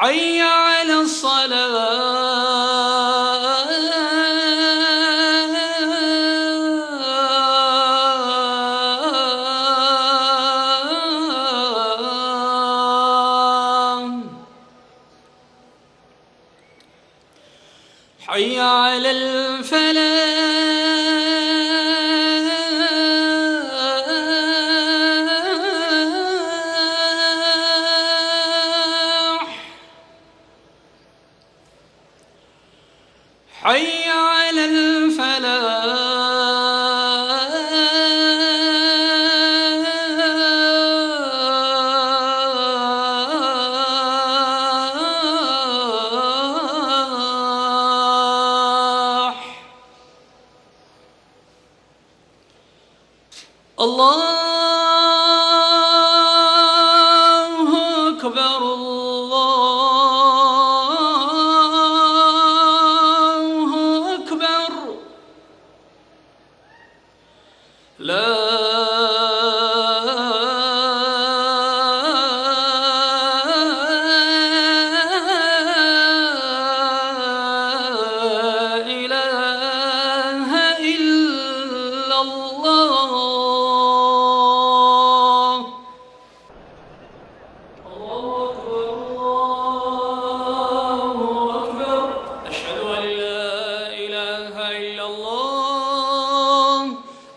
حي على الصلاة. الله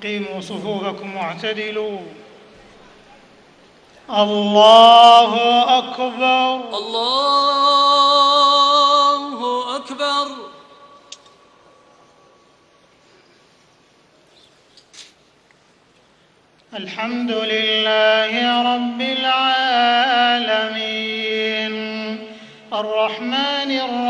أقيموا صفوفكم واعتدلوا. الله أكبر. الله أكبر. الحمد لله رب العالمين. الرحمن الرحيم.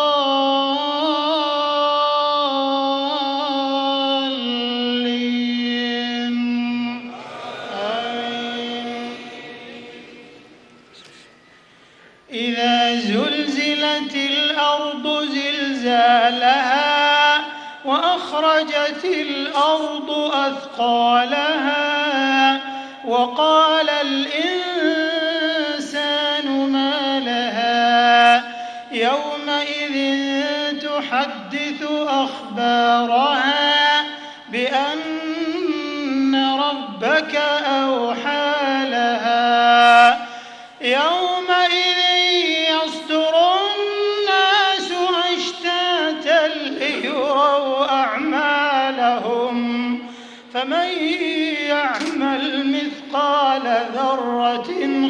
وأخرجت الأرض أثقالها وقال الإنسان ما لها يومئذ تحدث أخبارها بأن ربك أوحى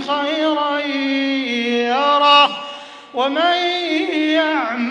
خيرا يره ومن يعمل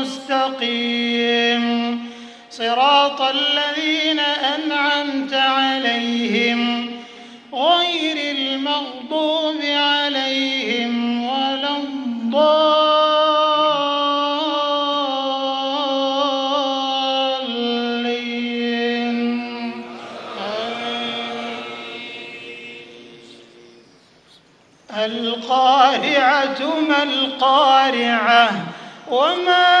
صراط الذين أنعمت عليهم غير المغضوب عليهم ولا الضالين. القارعة ما القارعة وما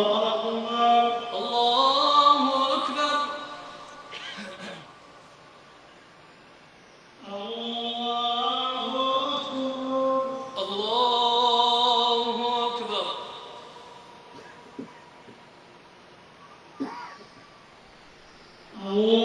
أكبر الله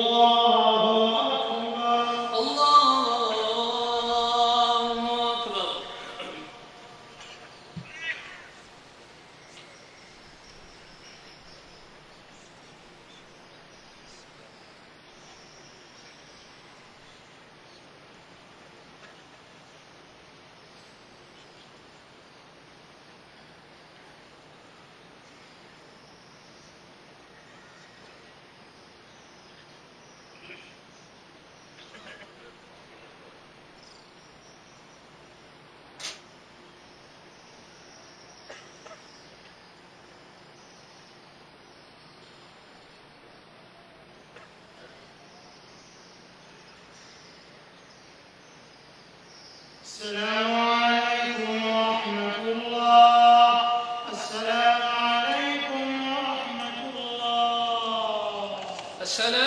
السلام